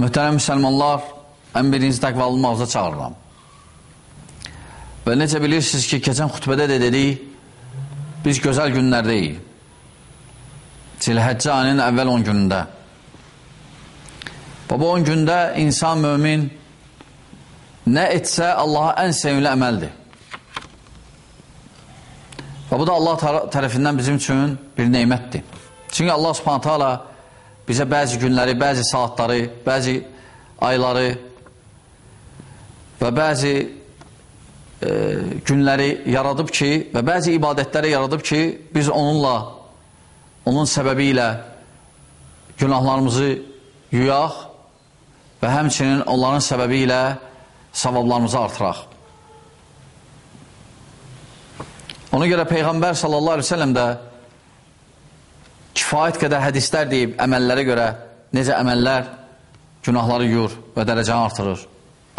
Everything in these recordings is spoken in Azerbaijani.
Mühtərəm müsəlmanlar, ən birinci təqvalı mağaza çağırıram. Və necə bilirsiniz ki, keçən xütbədə də dedik, biz gözəl günlərdəyik. Zilhəccə ayının əvvəl 10 günündə. Və bu 10 gündə insan mömin nə etsə Allaha ən sevimli əməldir. Və bu da Allah tərəfindən bizim üçün bir neymətdir. Çünki Allah subhanətə ala bizə bəzi günləri, bəzi saatları, bəzi ayları və bəzi e, günləri yaradıb ki, və bəzi ibadətləri yaradıb ki, biz onunla, onun səbəbi ilə günahlarımızı yuyaq və həmçinin onların səbəbi ilə savablarımızı artıraq. Ona görə Peyğəmbər sallallahu aleyhi ve sellem də kifayət qədər hədislər deyib əməllərə görə necə əməllər günahları yur və dərəcəni artırır.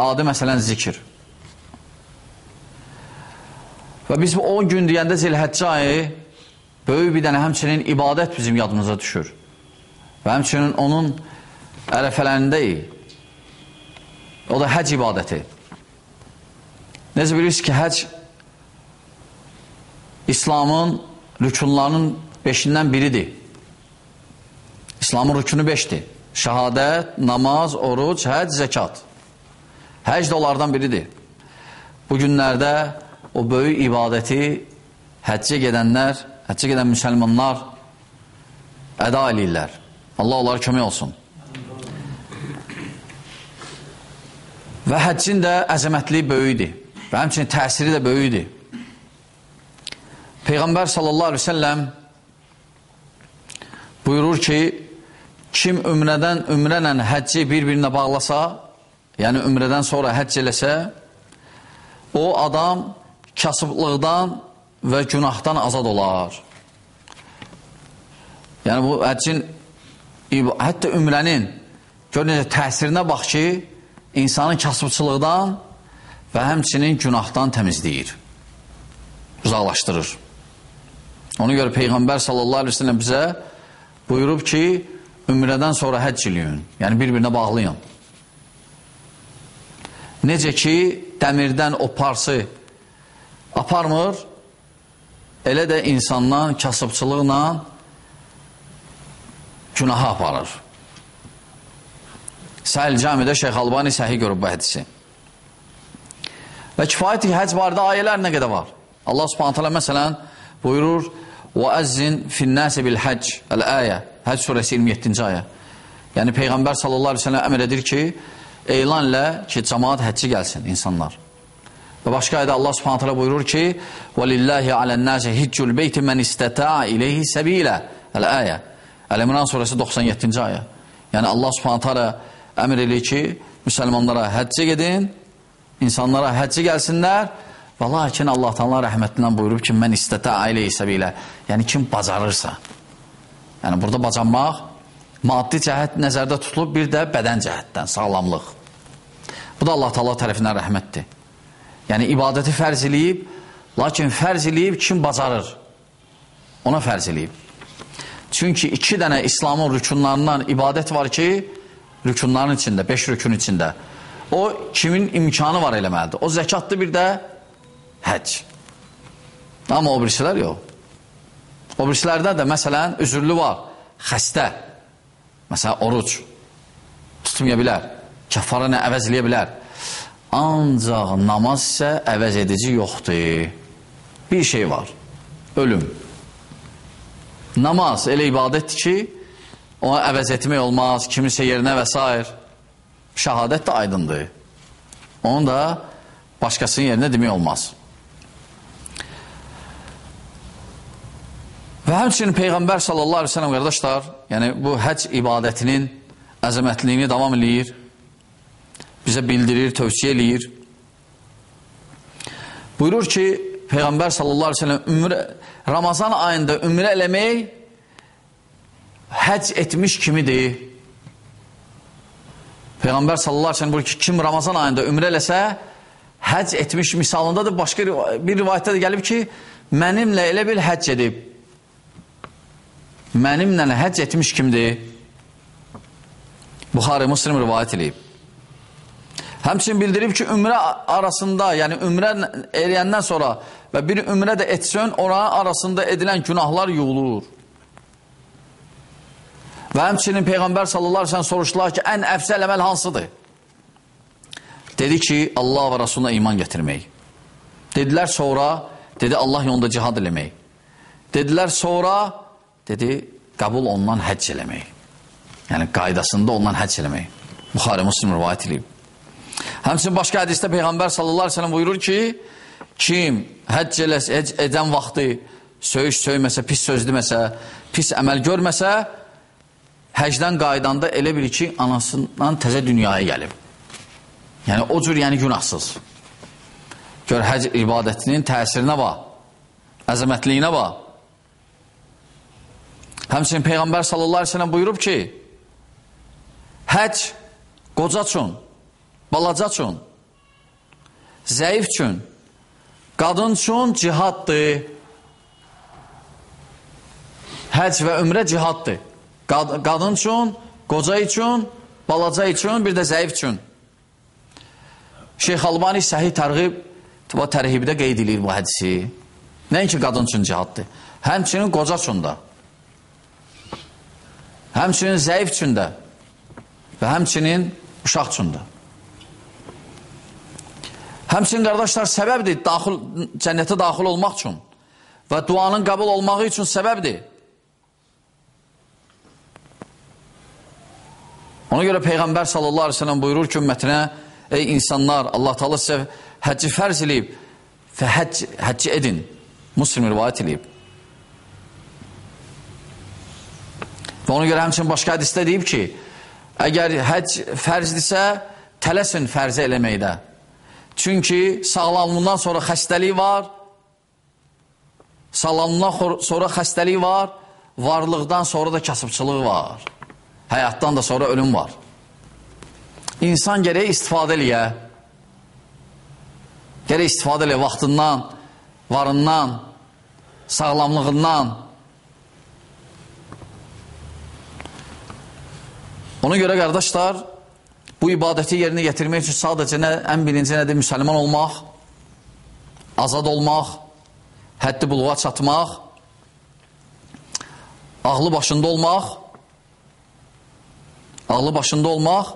Adi məsələn zikir. Və biz bu 10 gün deyəndə zilhəccə ayı böyük bir dənə həmçinin ibadət bizim yadımıza düşür. Və həmçinin onun ərəfələrindəyik. O da həc ibadəti. Necə bilirsiniz ki, həc İslamın rükunlarının beşindən biridir. İslamın rükünü beşdir. Şəhadət, namaz, oruc, həc, zəkat. Həc də onlardan biridir. Bu günlərdə o böyük ibadəti həccə gedənlər, həccə gedən müsəlmanlar əda eləyirlər. Allah onlara kömək olsun. Və həccin də əzəmətliyi böyükdir və həmçinin təsiri də böyükdir. Peyğəmbər sallallahu aleyhi ve selləm buyurur ki, kim ümrədən, ümrənlə həcci bir-birinə bağlasa, yəni ümrədən sonra həcc eləsə, o adam kasıblıqdan və günahdan azad olar. Yəni bu həccin, hətta ümrənin gör necə təsirinə bax ki, insanın kasıbçılıqdan və həmçinin günahdan təmizləyir, uzaqlaşdırır. Ona görə Peyğəmbər sallallahu aleyhi ve sellem bizə buyurub ki, ümrədən sonra həcc eləyin, yəni bir-birinə bağlayın. Necə ki, dəmirdən o parsı aparmır, elə də insandan kasıbçılıqla günaha aparır. Səhil camidə Şeyx Albani səhi görüb bu hədisi. Və kifayət həc barədə ayələr nə qədər var? Allah subhanət hələ məsələn buyurur, وَأَزِّنْ فِي النَّاسِ بِالْحَجِّ Əl-əyə Həc surəsi 27-ci ayə. Yəni Peyğəmbər sallallahu əleyhi və səlləm əmr edir ki, elanla ki, cemaat həccə gəlsin insanlar. Və başqa ayədə Allah Subhanahu taala buyurur ki, "Velillahi alan-nasi hicjul beyti men istata'a ilayhi sabila." Əl-ayə. Əl-İmran surəsi 97-ci ayə. Yəni Allah Subhanahu taala əmr edir ki, müsəlmanlara həccə gedin, insanlara həccə gəlsinlər. Və lakin Allah Taala rəhmətindən buyurub ki, "Men istata'a ilayhi sabila." Yəni kim bacarırsa. Yəni burada bacanmaq maddi cəhət nəzərdə tutulub, bir də bədən cəhətdən sağlamlıq. Bu da Allah Taala tərəfindən rəhmətdir. Yəni ibadəti fərz eləyib, lakin fərz eləyib kim bacarır? Ona fərz eləyib. Çünki iki dənə İslamın rükunlarından ibadət var ki, rükunların içində, beş rükun içində. O kimin imkanı var eləməlidir. O zəkatdır bir də Həc. Amma o birisilər yox. O birisilərdə də məsələn üzürlü var, xəstə, məsələn oruc tutmaya bilər, kəffara nə əvəz eləyə bilər. Ancaq namaz isə əvəz edici yoxdur. Bir şey var, ölüm. Namaz elə ibadətdir ki, ona əvəz etmək olmaz, kimisə yerinə və s. Şəhadət də aydındır. Onu da başqasının yerinə demək olmaz. Və həmçinin Peyğəmbər sallallahu aleyhi ve sellem qardaşlar, yəni bu həc ibadətinin əzəmətliyini davam eləyir, bizə bildirir, tövsiyə eləyir. Buyurur ki, Peyğəmbər sallallahu aleyhi ve sellem ümrə, Ramazan ayında ümrə eləmək həc etmiş kimidir. Peyğəmbər sallallahu aleyhi ve sellem buyurur ki, kim Ramazan ayında ümrə eləsə, həc etmiş misalındadır. Başqa bir rivayətdə də gəlib ki, mənimlə elə bil həcc edib mənimlə həcc etmiş kimdir? Buxari Muslim rivayət edib. Həmçin bildirib ki, ümrə arasında, yəni ümrə eləyəndən sonra və bir ümrə də etsən, oranın arasında edilən günahlar yuyulur. Və həmçinin Peyğəmbər sallallahu aleyhi ve sellem soruşdular ki, ən əfsəl əməl hansıdır? Dedi ki, Allah və Rasuluna iman gətirmək. Dedilər sonra, dedi Allah yolunda cihad eləmək. Dedilər sonra, dedi qəbul olunan həcc eləmək. Yəni qaydasında olunan həcc eləmək. Buxarə Müslim rivayət edib. Həmçinin başqa hədisdə Peyğəmbər sallallahu aleyhi ve sellem buyurur ki, kim həcc eləsə, həcc edən vaxtı söyüş söyməsə, pis söz deməsə, pis əməl görməsə, həcdən qaydanda elə bil ki, anasından təzə dünyaya gəlib. Yəni, o cür, yəni günahsız. Gör, həc ibadətinin təsirinə bax, əzəmətliyinə bax. Həmçinin Peyğəmbər sallallahu aleyhi ve sellem buyurub ki, həc qoca üçün, balaca üçün, zəif üçün, qadın üçün cihaddır. Həc və ümrə cihaddır. Qad qadın üçün, qoca üçün, balaca üçün, bir də zəif üçün. Şeyx Albani səhih tərğib və tərhibdə qeyd edir bu hədisi. Nəinki qadın üçün cihaddır. Həmçinin qoca üçün də. Həmçinin zəif üçün də. Və həmçinin uşaq üçün də. Həmçinin qardaşlar səbəbdir daxil, cənnətə daxil olmaq üçün və duanın qəbul olmağı üçün səbəbdir. Ona görə Peyğəmbər sallallahu aleyhi ve sellem buyurur ki, ümmətinə, ey insanlar, Allah taala sizə həcci fərz eləyib və həcc, həcci edin. Muslim rivayət eləyib. Və ona görə həmçin başqa hədisdə deyib ki, əgər həcc fərzdirsə, tələsin fərzə eləməkdə. Çünki sağlamlığından sonra xəstəlik var, sağlamlığından sonra xəstəlik var, varlıqdan sonra da kasıbçılıq var. Həyatdan da sonra ölüm var. İnsan gərək istifadə eləyə. Gərək istifadə eləyə vaxtından, varından, sağlamlığından. Ona görə qardaşlar, bu ibadəti yerinə getirmək üçün sadəcə nə, ən birinci nədir? Müsəlman olmaq, azad olmaq, həddi buluğa çatmaq, ağlı başında olmaq, ağlı başında olmaq,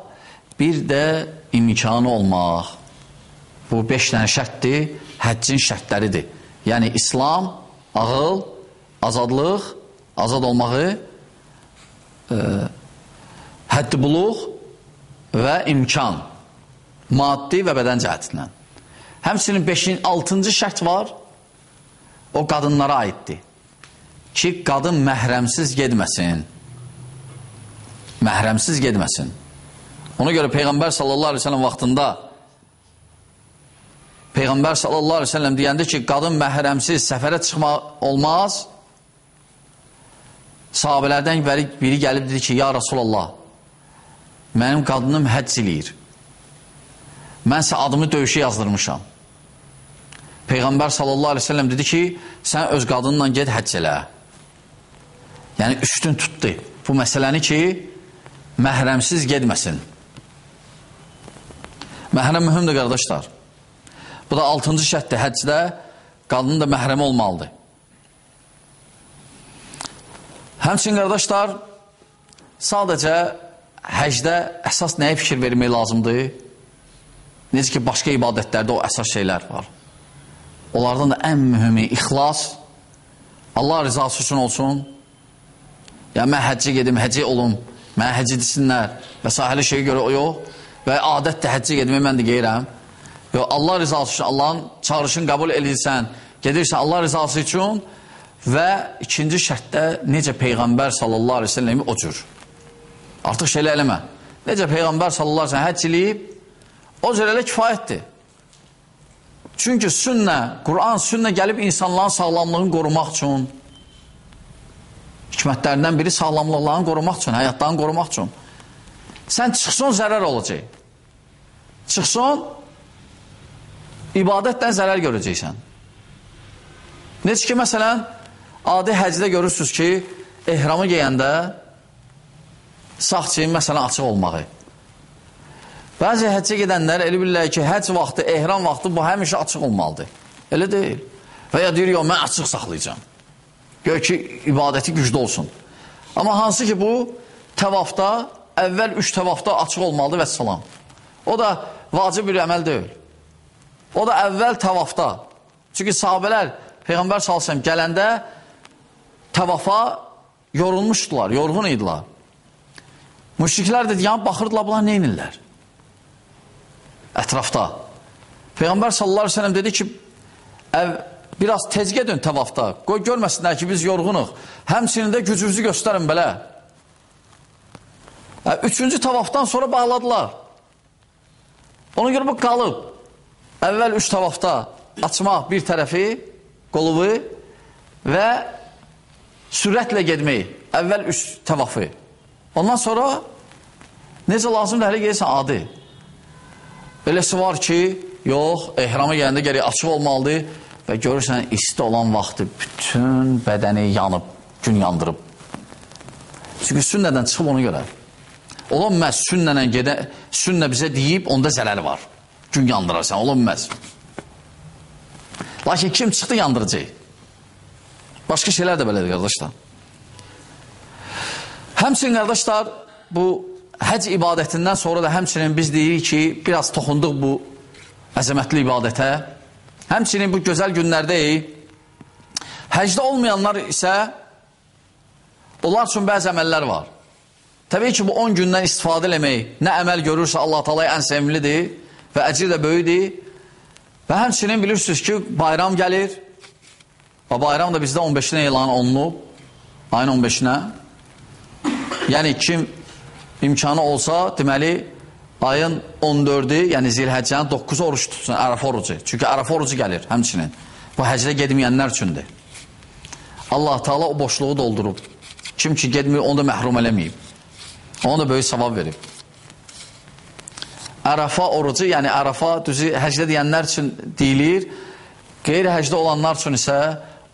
bir də imkanı olmaq. Bu beş dənə şərtdir, həccin şərtləridir. Yəni, İslam, ağıl, azadlıq, azad olmağı, e, həddi buluq və imkan, maddi və bədən cəhətindən. Həmsinin 5-in 6-cı şərt var, o qadınlara aiddir. Ki, qadın məhrəmsiz gedməsin məhrəmsiz gedməsin. Ona görə Peyğəmbər sallallahu aleyhi ve sellem vaxtında Peyğəmbər sallallahu aleyhi ve sellem deyəndə ki, qadın məhrəmsiz səfərə çıxmaq olmaz. Sahabələrdən biri, biri gəlib dedi ki, ya Rasulallah, mənim qadınım həcc eləyir. Mənsə adımı döyüşə yazdırmışam. Peyğəmbər sallallahu aleyhi ve sellem dedi ki, sən öz qadınla ged həcc elə. Yəni, üstün tutdu bu məsələni ki, məhrəmsiz gedməsin. Məhrəm mühümdür, qardaşlar. Bu da 6-cı şərtdir, həcdə qadının da məhrəmi olmalıdır. Həmçin, qardaşlar, sadəcə həcdə əsas nəyə fikir vermək lazımdır? Necə ki, başqa ibadətlərdə o əsas şeylər var. Onlardan da ən mühümü ixlas, Allah rizası üçün olsun. Ya mən həccə gedim, həccə olum, Mənə həcc etsinlər və sahəli şeyə görə o yox. Və adətdə həccə getmək mən də qeyrəm. Yox, Allah rizası üçün, Allahın çağırışını qəbul edirsən, gedirsən Allah rizası üçün və ikinci şərtdə necə Peyğəmbər sallallahu aleyhi ve sellemi o cür. Artıq şeylə eləmə. Necə Peyğəmbər sallallahu aleyhi həcc eləyib, o cür elə kifayətdir. Çünki sünnə, Quran sünnə gəlib insanların sağlamlığını qorumaq üçün, hikmətlərindən biri sağlamlıqlarını qorumaq üçün, həyatlarını qorumaq üçün. Sən çıxson zərər olacaq. Çıxson, ibadətdən zərər görəcəksən. Necə ki, məsələn, adi həcdə görürsünüz ki, ehramı geyəndə sağ çiyin, məsələn, açıq olmağı. Bəzi həccə gedənlər elə bilirlər ki, həcc vaxtı, ehram vaxtı bu həmişə açıq olmalıdır. Elə deyil. Və ya deyir, yox, mən açıq saxlayacağım. Gör ki, ibadəti güclü olsun. Amma hansı ki, bu təvafda, əvvəl üç təvafda açıq olmalıdır və salam. O da vacib bir əməl deyil. O da əvvəl təvafda. Çünki sahabələr Peyğəmbər salsam gələndə təvafa yorulmuşdular, yorğun idilər. Müşriklər də yanıb baxırdılar, bunlar nə inirlər? Ətrafda. Peyğəmbər sallallahu aleyhi ve sellem dedi ki, əv, biraz tezgə dön təvafda. Qoy görməsinlər ki, biz yorğunuq. Həmçinin də gücünüzü göstərin belə. Ə, üçüncü təvafdan sonra bağladılar. Ona görə bu qalıb. Əvvəl üç təvafda açmaq bir tərəfi, qoluvu və sürətlə getmək. Əvvəl üç təvafı. Ondan sonra necə lazımdır hələ gelirsən adı. Eləsi var ki, yox, ehrama gələndə gərək açıq olmalıdır və görürsən isti olan vaxtı bütün bədəni yanıb, gün yandırıb. Çünki sünnədən çıxıb onu görə. Ola bilməz sünnənə gedə, sünnə bizə deyib, onda zərəri var. Gün yandırarsan, ola bilməz. Lakin kim çıxdı yandırıcı? Başqa şeylər də belədir, qardaşlar. Həmçinin, qardaşlar, bu həc ibadətindən sonra da həmçinin biz deyirik ki, biraz toxunduq bu əzəmətli ibadətə. Həmçinin bu gözəl günlərdəyik. Həcdə olmayanlar isə onlar üçün bəzi əməllər var. Təbii ki, bu 10 gündən istifadə eləmək, nə əməl görürsə Allah talay ən sevimlidir və əcri də böyüdür. Və həmçinin bilirsiniz ki, bayram gəlir. Və bayram da bizdə 15-nə elan olunub. Ayın 15-nə. Yəni kim imkanı olsa, deməli, ayın 14-ü, yəni zilhəccənin 9-u oruç tutsun, ərəf orucu. Çünki ərəf orucu gəlir həmçinin. Bu həcdə gedməyənlər üçündür. Allah Taala o boşluğu doldurub. Kim ki gedmir, onu da məhrum eləməyib. Ona da böyük savab verib. Ərafa orucu, yəni Ərafa düzü həcdə deyənlər üçün deyilir. Qeyri-həcdə olanlar üçün isə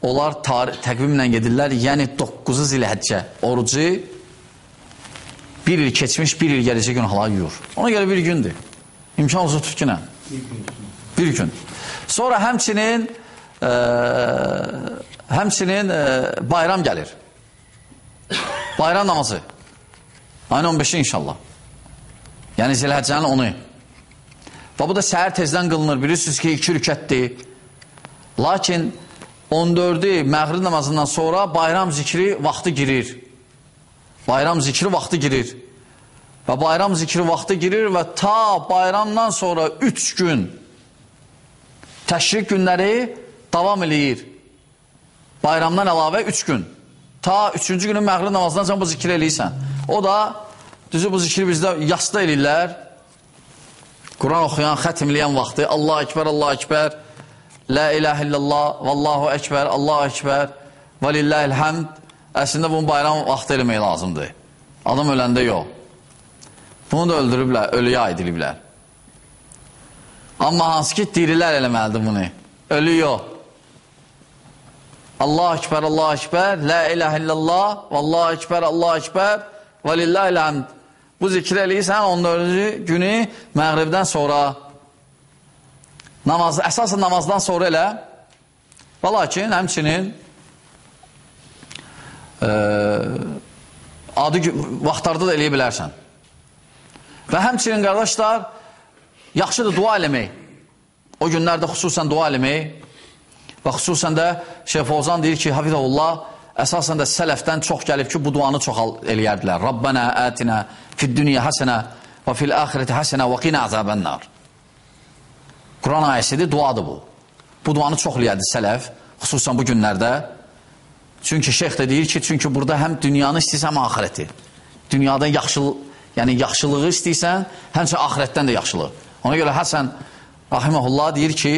onlar təqvimlə gedirlər. Yəni 9-cu zilhəccə orucu bir il keçmiş, bir il gələcək gün hala yuyur. Ona görə bir gündür. İmkan olsa tut günə. Bir gün. Sonra həmçinin e, həmçinin e, bayram gəlir. Bayram namazı. Ayın 15-i inşallah. Yəni zilhəccənin onu. Və bu da səhər tezdən qılınır. Bilirsiniz ki, iki rükətdir. Lakin 14-ü məğrib namazından sonra bayram zikri vaxtı girir. Bayram zikri vaxtı girir. Və bayram zikri vaxtı girir və ta bayramdan sonra 3 gün təşrik günləri davam eləyir. Bayramdan əlavə 3 gün. Ta 3-cü günün məğrib namazından sonra bu zikri eləyirsən. O da düzü bu zikri bizdə yasda eləyirlər. Quran oxuyan, xətimləyən vaxtı Allah ekber, Allah ekber, La ilahe illallah, Vallahu ekber, Allah ekber, və lillahil həmd Əslində bunu bayram vaxtı eləmək lazımdır. Adam öləndə yox. Bunu da öldürüblər, ölüyə aid ediblər. Amma hansı ki, dirilər eləməlidir bunu. Ölü yox. Allah ekber, Allah ekber, la ilahe illallah, vallahu ekber, Allah ekber, və lillahi hamd. Bu zikr eləyirsən 14-cü günü məğribdən sonra. Namaz, əsasən namazdan sonra elə. Və lakin həmçinin e, adı vaxtlarda da eləyə bilərsən. Və həmçinin qardaşlar, yaxşıdır dua eləmək. O günlərdə xüsusən dua eləmək və xüsusən də Şeyh Fozan deyir ki, Hafizullah, əsasən də sələfdən çox gəlib ki, bu duanı çox eləyərdilər. Rabbana atina fid dünya həsənə və fil axirəti həsənə və qina azabənnar. Quran ayəsidir, duadır bu. Bu duanı çox eləyərdi sələf, xüsusən bu günlərdə. Çünki şeyx də deyir ki, çünki burada həm dünyanı istəyirsən, həm axirəti. Dünyadan yaxşılıq, yəni yaxşılığı istəyirsən, həmçə axirətdən də yaxşılıq. Ona görə Həsən Rahiməhullah deyir ki,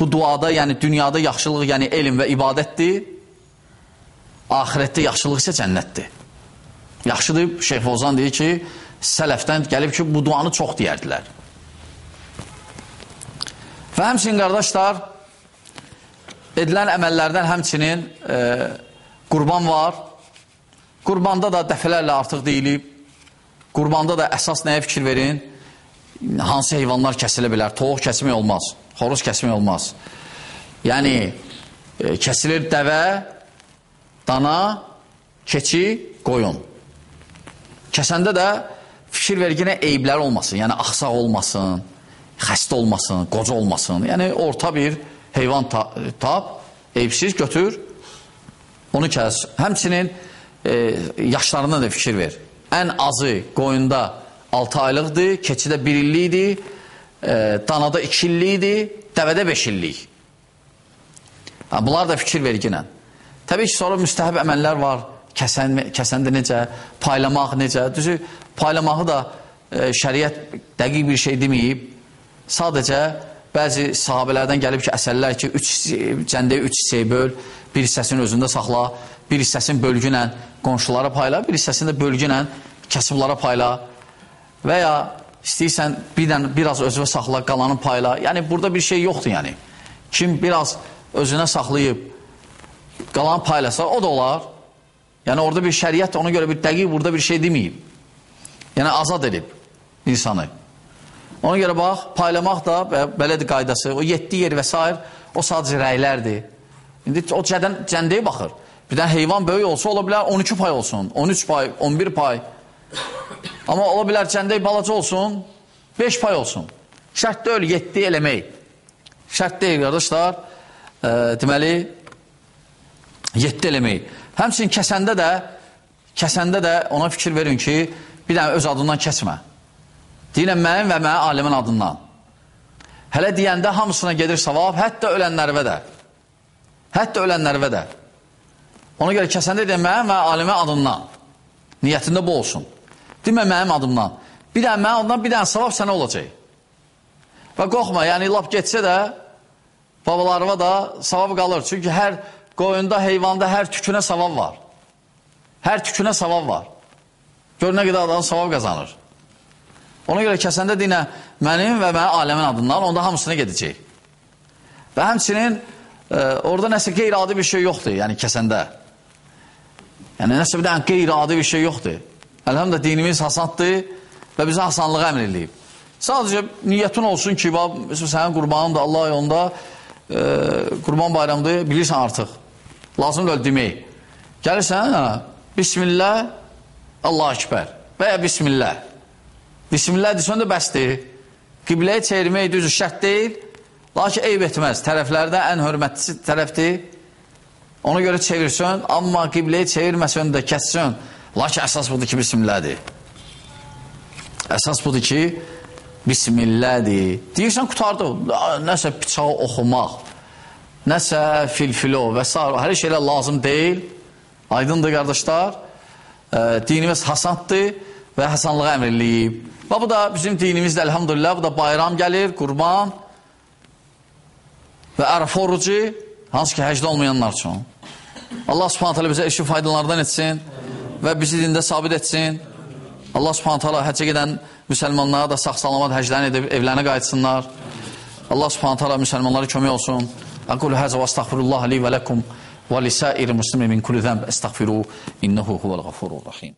bu duada, yəni dünyada yaxşılıq, yəni elm və ibadətdir, axirətdə yaxşılıq isə cənnətdir. Yaxşıdır, Şeyh Fozan deyir ki, sələfdən gəlib ki, bu duanı çox deyərdilər. Və həmçinin qardaşlar, edilən əməllərdən həmçinin e, qurban var. Qurbanda da dəfələrlə artıq deyilib. Qurbanda da əsas nəyə fikir verin? hansı heyvanlar kəsilə bilər? Toğuq kəsmək olmaz, xoruz kəsmək olmaz. Yəni, e, kəsilir dəvə, dana, keçi, qoyun. Kəsəndə də fikir ver yenə eyblər olmasın, yəni axsaq olmasın, xəstə olmasın, qoca olmasın. Yəni orta bir heyvan ta tap, eybsiz götür, onu kəs. Həmçinin e, yaşlarına da fikir ver. Ən azı qoyunda 6 aylıqdır, keçidə 1 illikdir, e, danada 2 illikdir, dəvədə 5 illik. Bunlar da fikir ver yenə. Təbii ki, sonra müstəhəb əməllər var. Kəsən, kəsəndə necə, paylamaq necə. Düzü, paylamağı da e, şəriət dəqiq bir şey deməyib. Sadəcə bəzi sahabələrdən gəlib ki, əsərlər ki, üç, cəndəyə üç hissəyə böl, bir hissəsini özündə saxla, bir hissəsini bölgünə qonşulara payla, bir hissəsini də bölgünə kasıblara payla və ya istəyirsən birdən biraz özünə saxla, qalanı payla. Yəni burada bir şey yoxdur yəni. Kim biraz özünə saxlayıb qalanı paylasa, o da olar. Yəni orada bir şəriət ona görə bir dəqiq burada bir şey deməyib. Yəni azad edib insanı. Ona görə bax, paylamaq da belədir qaydası. O 7 yer və s. o sadəcə rəylərdir. İndi o cədən, cəndəyə baxır. Bir dənə heyvan böyük olsa ola bilər 12 pay olsun, 13 pay, 11 pay. Amma ola bilər cəndəy balaca olsun, 5 pay olsun. Şərt deyil, 7 eləmək. Şərt deyil, qardaşlar. E, deməli, 7 eləmək. Həmçin kəsəndə də kəsəndə də ona fikir verin ki, bir dənə öz adından kəsmə. Deyilən mənim və mənim alimin adından. Hələ deyəndə hamısına gedir savab, hətta ölənlərvə də. Hətta ölənlərvə də. Ona görə kəsəndə deyən mənim və alimin adından. Niyyətində bu olsun. Demə mənim adımdan. Bir dənə mənim adımdan bir dənə savab sənə olacaq. Və qorxma, yəni lap getsə də babalarıma da savab qalır. Çünki hər qoyunda, heyvanda hər tükünə savab var. Hər tükünə savab var. Gör nə qədər adam savab qazanır. Ona görə kəsəndə dinə mənim və mənim aləmin adından onda hamısına gedəcək. Və həmçinin e, orada nəsə qeyri-adi bir şey yoxdur, yəni kəsəndə. Yəni nəsə bir dənə qeyri-adi bir şey yoxdur. Əlhəmdə dinimiz hasandır və bizə hasanlığı əmr edib. Sadəcə niyyətin olsun ki, sənin qurbanın da Allah yolunda e, qurban bayramıdır, bilirsən artıq. Lazımdır demək. Gəlirsən, hə, Bismillah, Allahəkbər və ya Bismillah. Bismillah desən də bəsdir. Qibləyə çevirmək düzü şərt deyil, lakin eyb etməz. Tərəflərdə ən hörmətlisi tərəfdir. Ona görə çevirsən, amma qibləyə çevirməsən də kəssən. Lakin əsas budur ki, Bismillahdir. Əsas budur ki, Bismillahdir. Deyirsən, qutardı. Nəsə bıçağı oxumaq, nəsə filfilo və s. Hər şeylə lazım deyil. Aydındır, qardaşlar. E, dinimiz hasandır və həsanlığı əmr eləyib. Və bu da bizim dinimizdə, əlhamdülillah, bu da bayram gəlir, qurban və ərəf orucu, hansı ki, həcdə olmayanlar üçün. Allah subhanət hələ bizə eşi faydalardan etsin və bizi dində sabit etsin. Allah subhanət hələ həccə gedən müsəlmanlara da sağ-salamat həcdən edib evlərinə qayıtsınlar. Allah subhanət hələ müsəlmanlara kömək olsun. Əqul həzə və astəxfirullah li və ləkum və lisairi muslimin min kulli zəmb əstəxfiru innəhu huvəl-ğafurur-rəxim.